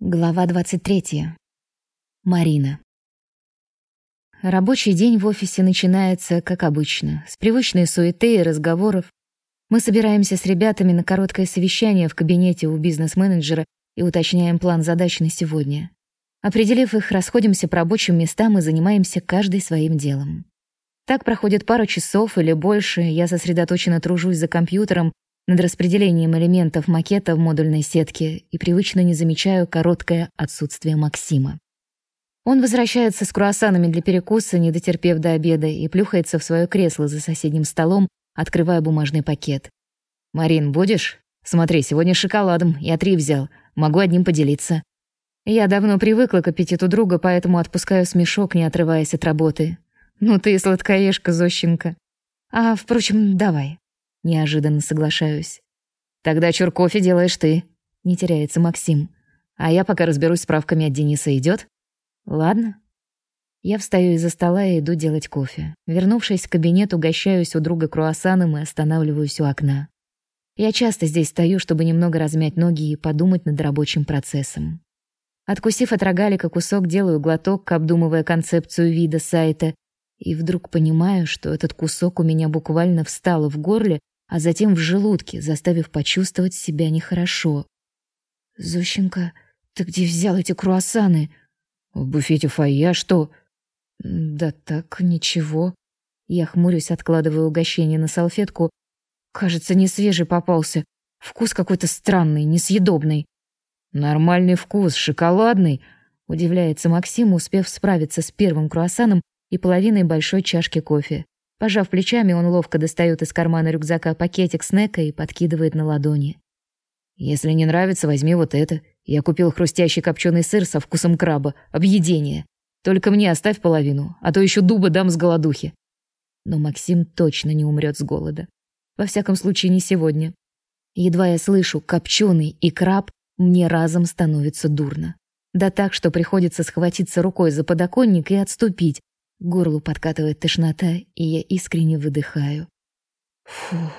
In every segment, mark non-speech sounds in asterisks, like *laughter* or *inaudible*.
Глава 23. Марина. Рабочий день в офисе начинается, как обычно, с привычной суеты и разговоров. Мы собираемся с ребятами на короткое совещание в кабинете у бизнес-менеджера и уточняем план задач на сегодня. Определив их, расходимся по рабочим местам и занимаемся каждый своим делом. Так проходит пару часов или больше, я сосредоточенно тружусь за компьютером, над распределением элементов макета в модульной сетке и привычно не замечаю короткое отсутствие Максима. Он возвращается с круассанами для перекуса, не дотерпев до обеда, и плюхается в свое кресло за соседним столом, открывая бумажный пакет. «Марин, будешь? Смотри, сегодня шоколадом. Я три взял. Могу одним поделиться». Я давно привыкла к аппетиту друга, поэтому отпускаю смешок, не отрываясь от работы. «Ну ты сладкоежка, Зощенко. А, впрочем, давай». Неожиданно соглашаюсь. Тогда чур кофе делаешь ты. Не теряется Максим. А я пока разберусь с справками от Дениса. Идет? Ладно. Я встаю из-за стола и иду делать кофе. Вернувшись в кабинет, угощаюсь у друга круассаном и останавливаюсь у окна. Я часто здесь стою, чтобы немного размять ноги и подумать над рабочим процессом. Откусив от рогалика кусок, делаю глоток, обдумывая концепцию вида сайта, и вдруг понимаю, что этот кусок у меня буквально встал в горле, а затем в желудке, заставив почувствовать себя нехорошо. «Зощенька, ты где взял эти круассаны?» «В буфете фойе, а что?» «Да так, ничего». Я хмурюсь, откладываю угощение на салфетку. «Кажется, не свежий попался. Вкус какой-то странный, несъедобный». «Нормальный вкус, шоколадный», — удивляется Максим, успев справиться с первым круассаном и половиной большой чашки кофе. Пожав плечами, он ловко достает из кармана рюкзака пакетик снека и подкидывает на ладони. «Если не нравится, возьми вот это. Я купил хрустящий копченый сыр со вкусом краба. Объедение. Только мне оставь половину, а то еще дуба дам с голодухи». Но Максим точно не умрет с голода. Во всяком случае, не сегодня. Едва я слышу «копченый» и «краб», мне разом становится дурно. Да так, что приходится схватиться рукой за подоконник и отступить, горлу подкатывает тошнота, и я искренне выдыхаю. Фух.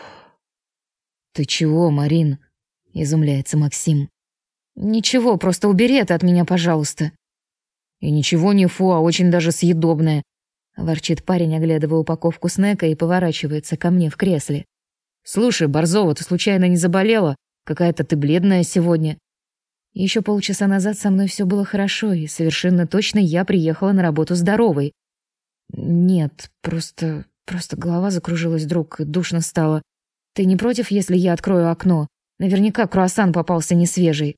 Ты чего, Марин? изумляется Максим. Ничего, просто убери это от меня, пожалуйста. И ничего не фу, а очень даже съедобное, ворчит парень, оглядывая упаковку снека и поворачивается ко мне в кресле. Слушай, Борзова, ты случайно не заболела? Какая-то ты бледная сегодня. Еще полчаса назад со мной все было хорошо, и совершенно точно я приехала на работу здоровой. Нет, просто... просто голова закружилась вдруг, и душно стало. Ты не против, если я открою окно? Наверняка круассан попался не свежий.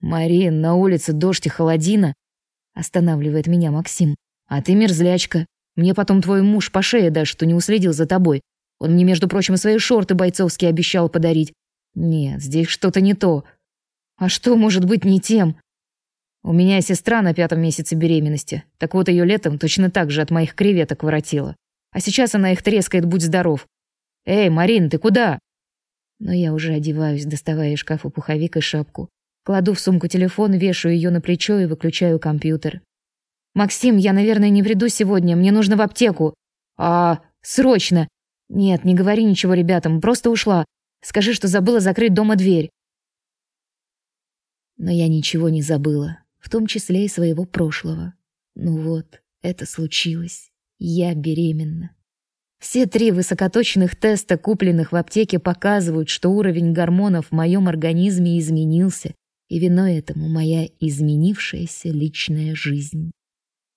Марин, на улице дождь и холодина. Останавливает меня Максим. А ты мерзлячка. Мне потом твой муж по шее даст, что не уследил за тобой. Он мне, между прочим, свои шорты бойцовские обещал подарить. Нет, здесь что-то не то. А что может быть не тем? У меня сестра на пятом месяце беременности. Так вот, ее летом точно так же от моих креветок воротила. А сейчас она их трескает, будь здоров. Эй, Марин, ты куда? Но я уже одеваюсь, доставая из шкафа пуховик и шапку. Кладу в сумку телефон, вешаю ее на плечо и выключаю компьютер. «Максим, я, наверное, не приду сегодня. Мне нужно в аптеку». «А, срочно!» «Нет, не говори ничего ребятам, просто ушла. Скажи, что забыла закрыть дома дверь». Но я ничего не забыла в том числе и своего прошлого. Ну вот, это случилось. Я беременна. Все три высокоточных теста, купленных в аптеке, показывают, что уровень гормонов в моем организме изменился, и виной этому моя изменившаяся личная жизнь.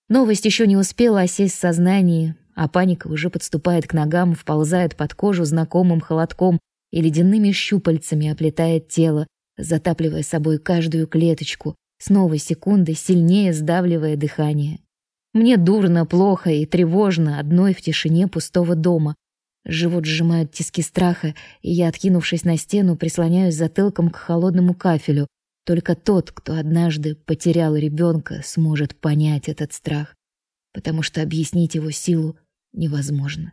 Новость еще не успела осесть в сознании, а паника уже подступает к ногам, вползает под кожу знакомым холодком и ледяными щупальцами оплетает тело, затапливая собой каждую клеточку, с новой секунды сильнее сдавливая дыхание. Мне дурно, плохо и тревожно одной в тишине пустого дома. Живот сжимают тиски страха, и я, откинувшись на стену, прислоняюсь затылком к холодному кафелю. Только тот, кто однажды потерял ребенка, сможет понять этот страх, потому что объяснить его силу невозможно.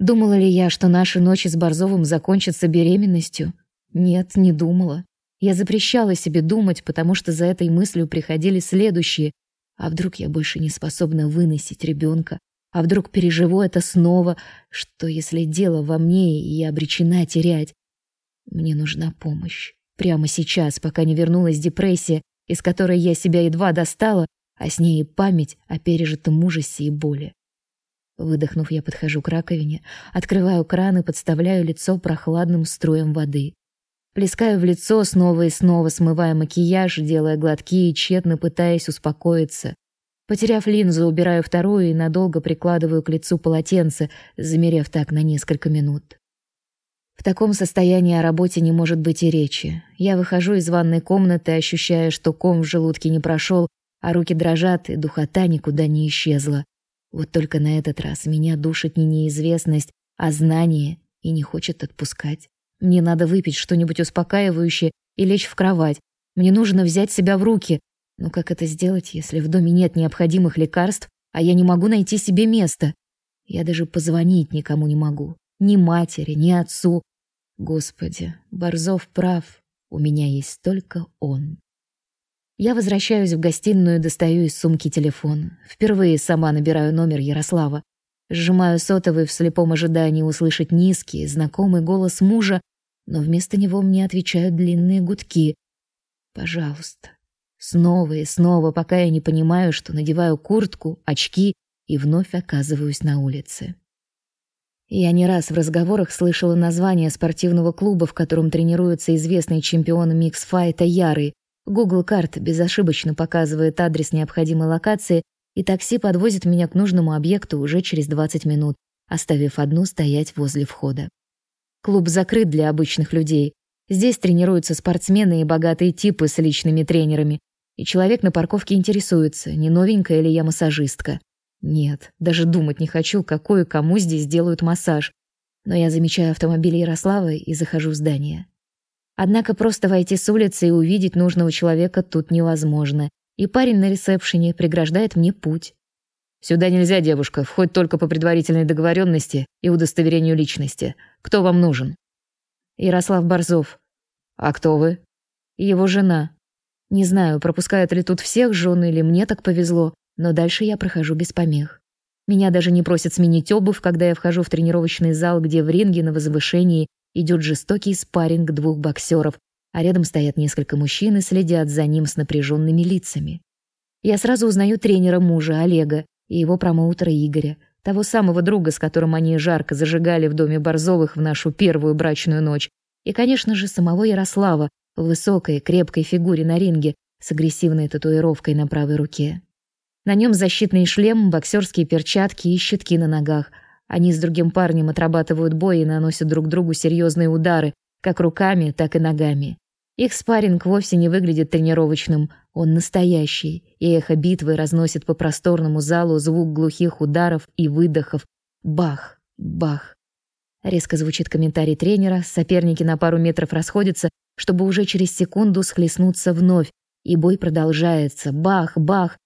Думала ли я, что наши ночи с Борзовым закончатся беременностью? Нет, не думала. Я запрещала себе думать, потому что за этой мыслью приходили следующие. А вдруг я больше не способна выносить ребенка? А вдруг переживу это снова? Что, если дело во мне, и я обречена терять? Мне нужна помощь. Прямо сейчас, пока не вернулась депрессия, из которой я себя едва достала, а с ней и память о пережитом ужасе и боли. Выдохнув, я подхожу к раковине, открываю кран и подставляю лицо прохладным струем воды. Плескаю в лицо, снова и снова смывая макияж, делая глотки и тщетно пытаясь успокоиться. Потеряв линзу, убираю вторую и надолго прикладываю к лицу полотенце, замерев так на несколько минут. В таком состоянии о работе не может быть и речи. Я выхожу из ванной комнаты, ощущая, что ком в желудке не прошел, а руки дрожат, и духота никуда не исчезла. Вот только на этот раз меня душит не неизвестность, а знание, и не хочет отпускать. Мне надо выпить что-нибудь успокаивающее и лечь в кровать. Мне нужно взять себя в руки. Но как это сделать, если в доме нет необходимых лекарств, а я не могу найти себе места? Я даже позвонить никому не могу. Ни матери, ни отцу. Господи, Борзов прав. У меня есть только он. Я возвращаюсь в гостиную, достаю из сумки телефон. Впервые сама набираю номер Ярослава. Сжимаю сотовый в слепом ожидании услышать низкий, знакомый голос мужа, но вместо него мне отвечают длинные гудки. Пожалуйста. Снова и снова, пока я не понимаю, что надеваю куртку, очки и вновь оказываюсь на улице. Я не раз в разговорах слышала название спортивного клуба, в котором тренируется известный чемпион микс-файта Ярый. Google карт безошибочно показывает адрес необходимой локации, и такси подвозит меня к нужному объекту уже через 20 минут, оставив одну стоять возле входа. Клуб закрыт для обычных людей. Здесь тренируются спортсмены и богатые типы с личными тренерами. И человек на парковке интересуется, не новенькая ли я массажистка. Нет, даже думать не хочу, какой и кому здесь делают массаж. Но я замечаю автомобиль Ярославы и захожу в здание. Однако просто войти с улицы и увидеть нужного человека тут невозможно, и парень на ресепшене преграждает мне путь. Сюда нельзя, девушка, вход только по предварительной договоренности и удостоверению личности. Кто вам нужен? Ярослав Борзов. А кто вы? Его жена. Не знаю, пропускают ли тут всех жен или мне так повезло, но дальше я прохожу без помех. Меня даже не просят сменить обувь, когда я вхожу в тренировочный зал, где в ринге на возвышении идет жестокий спарринг двух боксеров, а рядом стоят несколько мужчин и следят за ним с напряженными лицами. Я сразу узнаю тренера мужа, Олега, и его промоутера Игоря, того самого друга, с которым они жарко зажигали в доме Борзовых в нашу первую брачную ночь, и, конечно же, самого Ярослава в высокой, крепкой фигуре на ринге с агрессивной татуировкой на правой руке. На нем защитный шлем, боксерские перчатки и щитки на ногах. Они с другим парнем отрабатывают бой и наносят друг другу серьезные удары, как руками, так и ногами. Их спарринг вовсе не выглядит тренировочным, он настоящий, и эхо битвы разносит по просторному залу звук глухих ударов и выдохов. Бах, бах. Резко звучит комментарий тренера, соперники на пару метров расходятся, чтобы уже через секунду схлестнуться вновь, и бой продолжается. Бах, бах,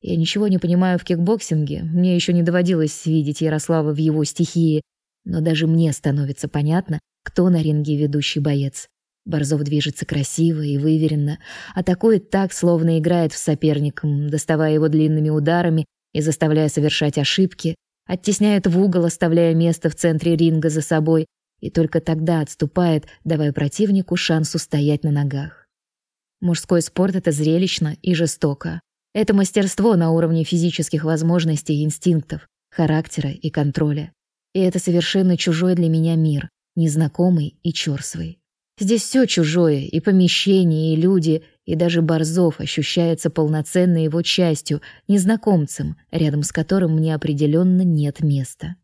я ничего не понимаю в кикбоксинге, мне еще не доводилось видеть Ярослава в его стихии, но даже мне становится понятно, кто на ринге ведущий боец. Борзов движется красиво и выверенно, атакует так, словно играет с соперником, доставая его длинными ударами и заставляя совершать ошибки, оттесняет в угол, оставляя место в центре ринга за собой, и только тогда отступает, давая противнику шанс устоять на ногах. Мужской спорт — это зрелищно и жестоко. Это мастерство на уровне физических возможностей и инстинктов, характера и контроля. И это совершенно чужой для меня мир, незнакомый и чёрствый. Здесь все чужое, и помещение, и люди, и даже Борзов ощущается полноценной его частью, незнакомцем, рядом с которым мне определенно нет места.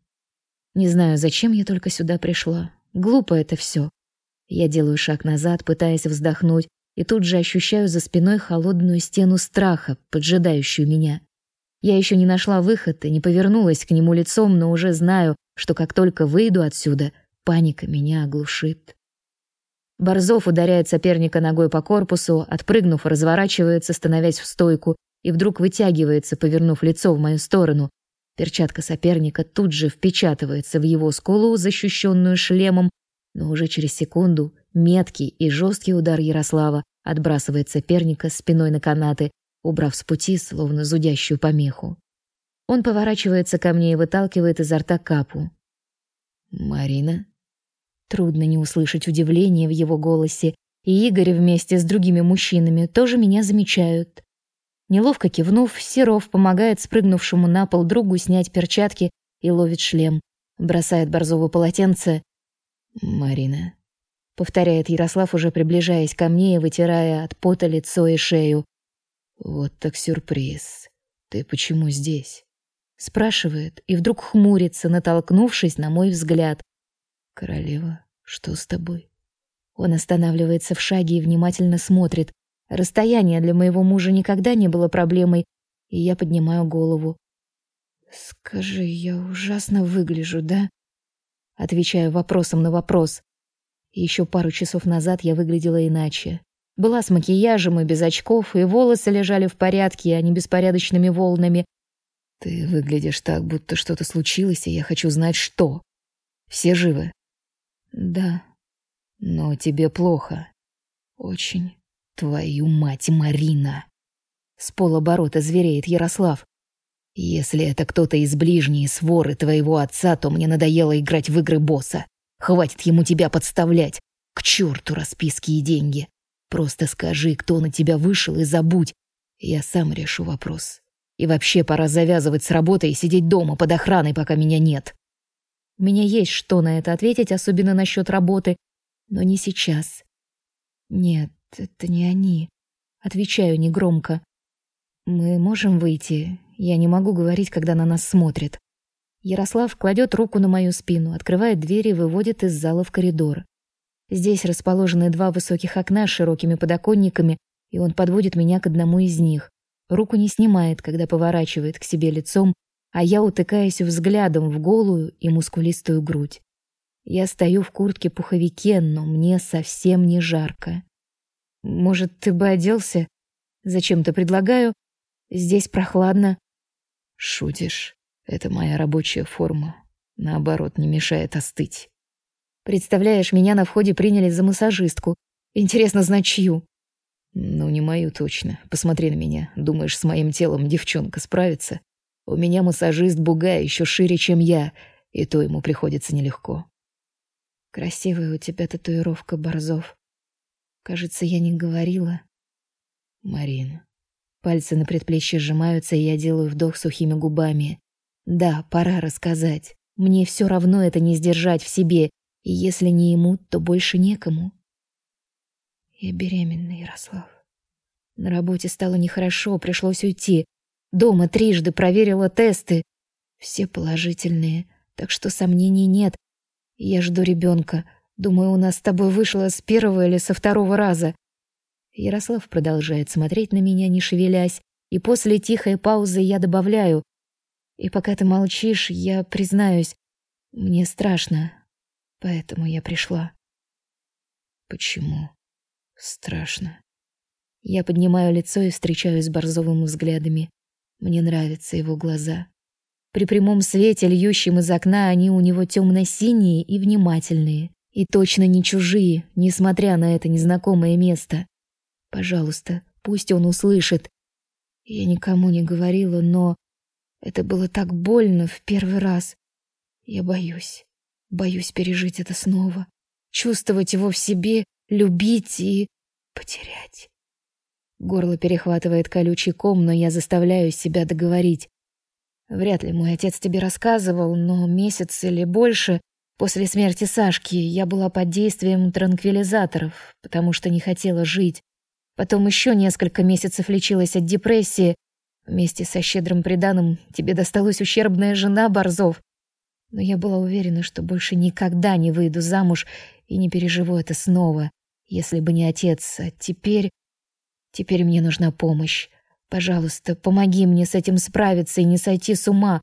Не знаю, зачем я только сюда пришла. Глупо это все. Я делаю шаг назад, пытаясь вздохнуть, и тут же ощущаю за спиной холодную стену страха, поджидающую меня. Я еще не нашла выход и не повернулась к нему лицом, но уже знаю, что как только выйду отсюда, паника меня оглушит. Борзов ударяет соперника ногой по корпусу, отпрыгнув, разворачивается, становясь в стойку, и вдруг вытягивается, повернув лицо в мою сторону. Перчатка соперника тут же впечатывается в его скулу, защищенную шлемом, но уже через секунду меткий и жесткий удар Ярослава отбрасывает соперника спиной на канаты, убрав с пути словно зудящую помеху. Он поворачивается ко мне и выталкивает изо рта капу. «Марина?» Трудно не услышать удивления в его голосе, и Игорь вместе с другими мужчинами тоже меня замечают. Неловко кивнув, Серов помогает спрыгнувшему на пол другу снять перчатки и ловит шлем. Бросает Борзову полотенце. «Марина», — повторяет Ярослав, уже приближаясь ко мне и вытирая от пота лицо и шею. «Вот так сюрприз. Ты почему здесь?» Спрашивает и вдруг хмурится, натолкнувшись на мой взгляд. «Королева, что с тобой?» Он останавливается в шаге и внимательно смотрит. Расстояние для моего мужа никогда не было проблемой, и я поднимаю голову. «Скажи, я ужасно выгляжу, да?» Отвечаю вопросом на вопрос. Еще пару часов назад я выглядела иначе. Была с макияжем и без очков, и волосы лежали в порядке, а не беспорядочными волнами. «Ты выглядишь так, будто что-то случилось, и я хочу знать, что. Все живы?» «Да», но тебе плохо. Очень. Твою мать, Марина. С полоборота звереет Ярослав. Если это кто-то из ближней своры твоего отца, то мне надоело играть в игры босса. Хватит ему тебя подставлять. К черту расписки и деньги. Просто скажи, кто на тебя вышел, и забудь. Я сам решу вопрос. И вообще пора завязывать с работой и сидеть дома под охраной, пока меня нет. Меня есть что на это ответить, особенно насчет работы, но не сейчас. Нет, это не они. Отвечаю негромко. Мы можем выйти. Я не могу говорить, когда на нас смотрят. Ярослав кладет руку на мою спину, открывает дверь и выводит из зала в коридор. Здесь расположены два высоких окна с широкими подоконниками, и он подводит меня к одному из них. Руку не снимает, когда поворачивает к себе лицом, а я утыкаюсь взглядом в голую и мускулистую грудь. Я стою в куртке-пуховике, но мне совсем не жарко. Может, ты бы оделся? Зачем-то предлагаю. Здесь прохладно. Шутишь? Это моя рабочая форма. Наоборот, не мешает остыть. Представляешь, меня на входе приняли за массажистку. Интересно, знать чью? Ну, не мою точно. Посмотри на меня. Думаешь, с моим телом девчонка справится? У меня массажист бугая еще шире, чем я, и то ему приходится нелегко. Красивая у тебя татуировка, Борзов. Кажется, я не говорила. Марина. Пальцы на предплечье сжимаются, и я делаю вдох сухими губами. Да, пора рассказать. Мне все равно это не сдержать в себе, и если не ему, то больше некому. Я беременна, Ярослав. На работе стало нехорошо, пришлось уйти. Дома трижды проверила тесты. Все положительные, так что сомнений нет. Я жду ребенка. Думаю, у нас с тобой вышло с первого или со второго раза. Ярослав продолжает смотреть на меня, не шевелясь, и после тихой паузы я добавляю: "И пока ты молчишь, я признаюсь, мне страшно. Поэтому я пришла". Почему? Страшно. Я поднимаю лицо и встречаюсь с Борзовым взглядами. Мне нравятся его глаза. При прямом свете, льющем из окна, они у него темно-синие и внимательные. И точно не чужие, несмотря на это незнакомое место. Пожалуйста, пусть он услышит. Я никому не говорила, но это было так больно в первый раз. Я боюсь. Боюсь пережить это снова. Чувствовать его в себе, любить и потерять. Горло перехватывает колючий ком, но я заставляю себя договорить. Вряд ли мой отец тебе рассказывал, но месяц или больше после смерти Сашки я была под действием транквилизаторов, потому что не хотела жить. Потом еще несколько месяцев лечилась от депрессии. Вместе со щедрым приданым тебе досталась ущербная жена Борзов. Но я была уверена, что больше никогда не выйду замуж и не переживу это снова, если бы не отец. А теперь... Теперь мне нужна помощь. Пожалуйста, помоги мне с этим справиться и не сойти с ума.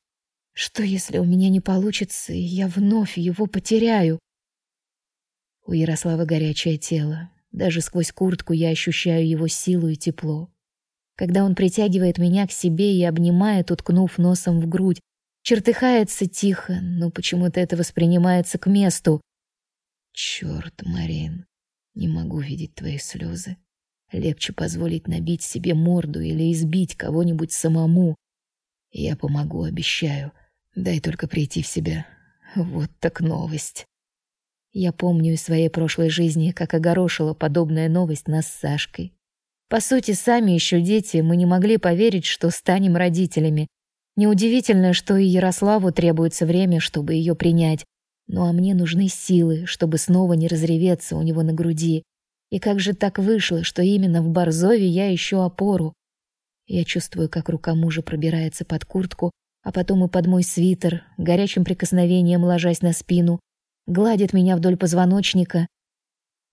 Что, если у меня не получится, и я вновь его потеряю? У Ярослава горячее тело. Даже сквозь куртку я ощущаю его силу и тепло. Когда он притягивает меня к себе и обнимает, уткнув носом в грудь, чертыхается тихо, но почему-то это воспринимается к месту. Черт, Марин, не могу видеть твои слезы. Легче позволить набить себе морду или избить кого-нибудь самому. Я помогу, обещаю. Дай только прийти в себя. Вот так новость. Я помню из своей прошлой жизни, как огорошила подобная новость нас с Сашкой. По сути, сами еще дети, мы не могли поверить, что станем родителями. Неудивительно, что и Ярославу требуется время, чтобы ее принять. Ну а мне нужны силы, чтобы снова не разреветься у него на груди. И как же так вышло, что именно в Борзове я ищу опору? Я чувствую, как рука мужа пробирается под куртку, а потом и под мой свитер, горячим прикосновением ложась на спину, гладит меня вдоль позвоночника.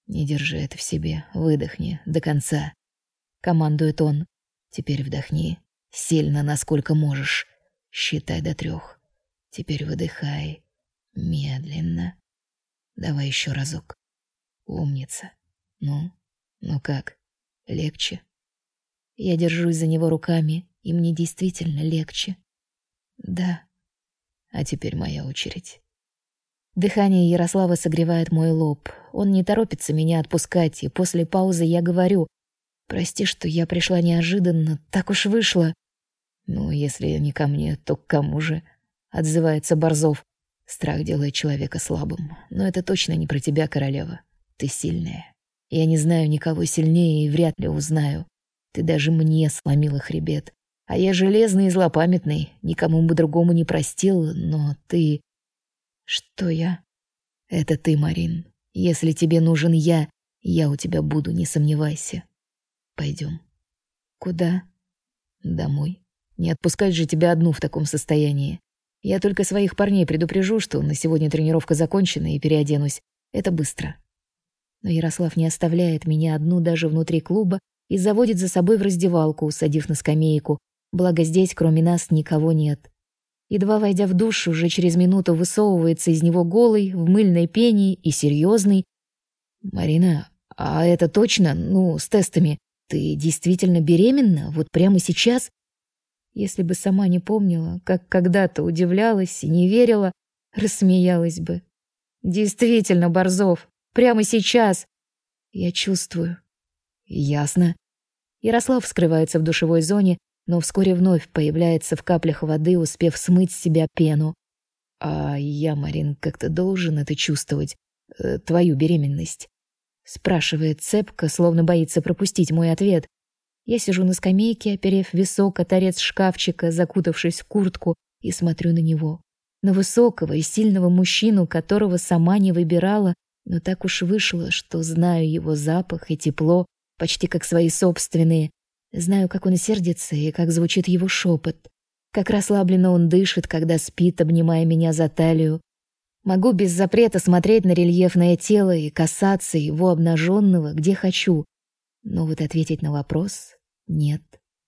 «Не держи это в себе, выдохни до конца», — командует он. «Теперь вдохни, сильно, насколько можешь. Считай до трех. Теперь выдыхай, медленно. Давай еще разок. Умница. Ну, ну как, легче?» Я держусь за него руками, и мне действительно легче. Да. А теперь моя очередь. Дыхание Ярослава согревает мой лоб. Он не торопится меня отпускать, и после паузы я говорю: "Прости, что я пришла неожиданно, так уж вышло". "Ну, если не ко мне, то к кому же?" отзывается Борзов. Страх делает человека слабым, но это точно не про тебя, королева. Ты сильная. Я не знаю никого сильнее и вряд ли узнаю. Ты даже мне сломила хребет. А я железный и злопамятный, никому бы другому не простил, но ты... Что я? Это ты, Марин. Если тебе нужен я, я у тебя буду, не сомневайся. Пойдем. Куда? Домой. Не отпускать же тебя одну в таком состоянии. Я только своих парней предупрежу, что на сегодня тренировка закончена и переоденусь. Это быстро. Но Ярослав не оставляет меня одну даже внутри клуба и заводит за собой в раздевалку, усадив на скамейку, благо здесь кроме нас никого нет. Едва войдя в душ, уже через минуту высовывается из него голый, в мыльной пене и серьезный. «Марина, а это точно, ну, с тестами, ты действительно беременна? Вот прямо сейчас?» Если бы сама не помнила, как когда-то удивлялась и не верила, *laughs* рассмеялась бы. «Действительно, Борзов, прямо сейчас!» Я чувствую. Ясно. Ярослав скрывается в душевой зоне, но вскоре вновь появляется в каплях воды, успев смыть с себя пену. А я, Марин, как-то должен это чувствовать, э, твою беременность, спрашивает цепко, словно боится пропустить мой ответ. Я сижу на скамейке, оперев висок о торец шкафчика, закутавшись в куртку, и смотрю на него. На высокого и сильного мужчину, которого сама не выбирала, но так уж вышло, что знаю его запах и тепло, почти как свои собственные, Знаю, как он сердится и как звучит его шепот, как расслабленно он дышит, когда спит, обнимая меня за талию. Могу без запрета смотреть на рельефное тело и касаться его обнаженного, где хочу. Но вот ответить на вопрос — нет.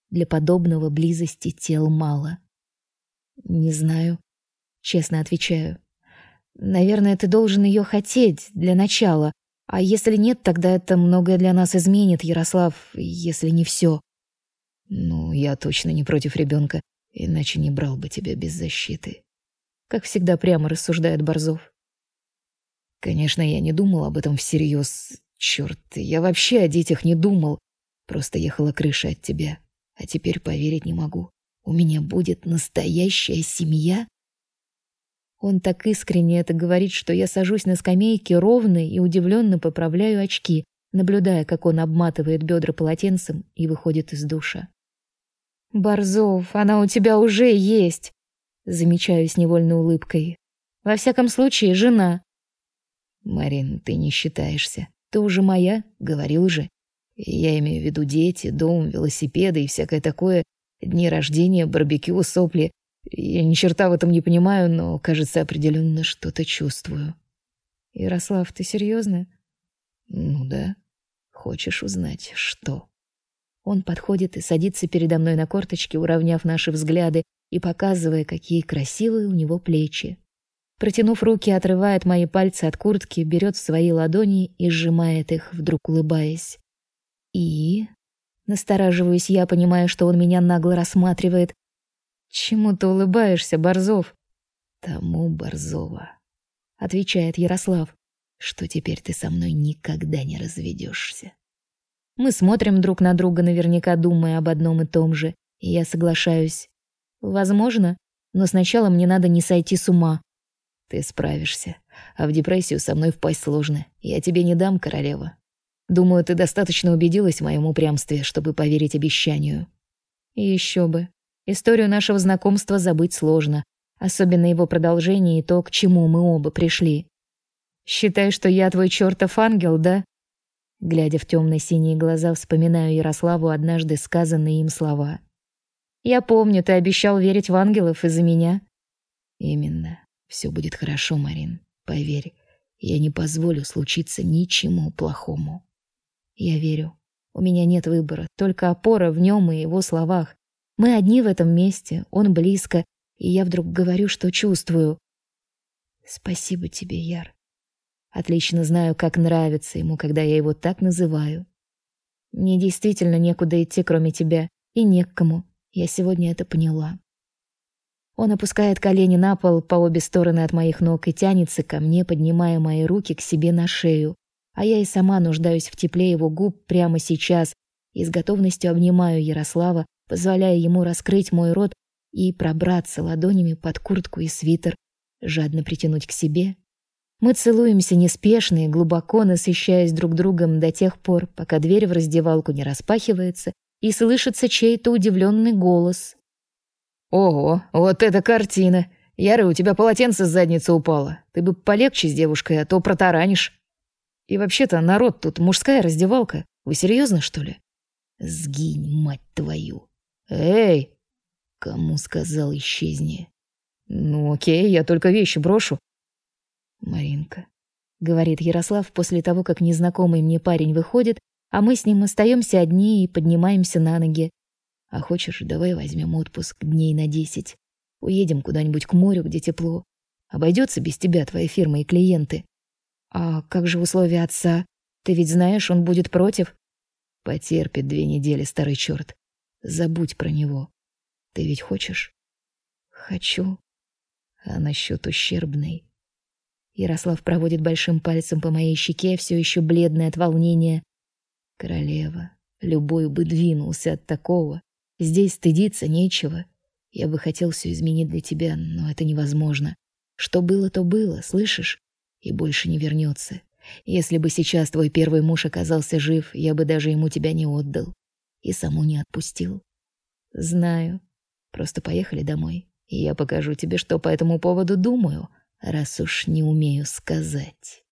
Для подобного близости тел мало. Не знаю. Честно отвечаю. Наверное, ты должен ее хотеть для начала. А если нет, тогда это многое для нас изменит, Ярослав, если не все. Ну, я точно не против ребенка, иначе не брал бы тебя без защиты. Как всегда прямо рассуждает Борзов. Конечно, я не думал об этом всерьез. Черт, я вообще о детях не думал. Просто ехала крыша от тебя. А теперь поверить не могу. У меня будет настоящая семья? Он так искренне это говорит, что я сажусь на скамейке ровно и удивленно поправляю очки, наблюдая, как он обматывает бедра полотенцем и выходит из душа. Борзов, она у тебя уже есть, замечаю с невольной улыбкой. Во всяком случае, жена. Марин, ты не считаешься. Ты уже моя, говорил же. Я имею в виду дети, дом, велосипеды и всякое такое, дни рождения, барбекю, сопли. Я ни черта в этом не понимаю, но, кажется, определенно что-то чувствую. Ярослав, ты серьезно? Ну да. Хочешь узнать, что? Он подходит и садится передо мной на корточки, уравняв наши взгляды и показывая, какие красивые у него плечи. Протянув руки, отрывает мои пальцы от куртки, берет в свои ладони и сжимает их, вдруг улыбаясь. И настораживаюсь я, понимая, что он меня нагло рассматривает. Чему ты улыбаешься, Борзов? Тому Борзова, отвечает Ярослав, что теперь ты со мной никогда не разведешься. Мы смотрим друг на друга, наверняка думая об одном и том же, и я соглашаюсь. Возможно, но сначала мне надо не сойти с ума. Ты справишься. а в депрессию со мной впасть сложно. Я тебе не дам, королева. Думаю, ты достаточно убедилась в моем упрямстве, чтобы поверить обещанию. Еще бы. Историю нашего знакомства забыть сложно, особенно его продолжение и то, к чему мы оба пришли. Считай, что я твой чертов ангел, да? Глядя в темные синие глаза, вспоминаю Ярославу однажды сказанные им слова. Я помню, ты обещал верить в ангелов из-за меня. Именно. Все будет хорошо, Марин. Поверь, я не позволю случиться ничему плохому. Я верю. У меня нет выбора, только опора в нем и его словах. Мы одни в этом месте, он близко, и я вдруг говорю, что чувствую. Спасибо тебе, Яр. Отлично знаю, как нравится ему, когда я его так называю. Мне действительно некуда идти, кроме тебя, и не к кому. Я сегодня это поняла. Он опускает колени на пол по обе стороны от моих ног и тянется ко мне, поднимая мои руки к себе на шею. А я и сама нуждаюсь в тепле его губ прямо сейчас и с готовностью обнимаю Ярослава, позволяя ему раскрыть мой рот и пробраться ладонями под куртку и свитер, жадно притянуть к себе мы целуемся неспешно и глубоко, насыщаясь друг другом до тех пор, пока дверь в раздевалку не распахивается и слышится чей-то удивленный голос. «Ого, вот эта картина! Яра, у тебя полотенце с задницы упало. Ты бы полегче с девушкой, а то протаранишь. И вообще-то, народ, тут мужская раздевалка. Вы серьезно, что ли?» «Сгинь, мать твою!» «Эй!» «Кому сказал, исчезни?» «Ну окей, я только вещи брошу. Маринка, говорит Ярослав после того, как незнакомый мне парень выходит, а мы с ним остаемся одни и поднимаемся на ноги. А хочешь, давай возьмем отпуск дней на десять. Уедем куда-нибудь к морю, где тепло. Обойдется без тебя твоя фирма и клиенты. А как же условия отца? Ты ведь знаешь, он будет против. Потерпит две недели, старый черт. Забудь про него. Ты ведь хочешь? Хочу. А насчет ущербной? Ярослав проводит большим пальцем по моей щеке, все еще бледная от волнения. Королева, любой бы двинулся от такого. Здесь стыдиться нечего. Я бы хотел все изменить для тебя, но это невозможно. Что было, то было, слышишь? И больше не вернется. Если бы сейчас твой первый муж оказался жив, я бы даже ему тебя не отдал и саму не отпустил. Знаю. Просто поехали домой, и я покажу тебе, что по этому поводу думаю раз уж не умею сказать.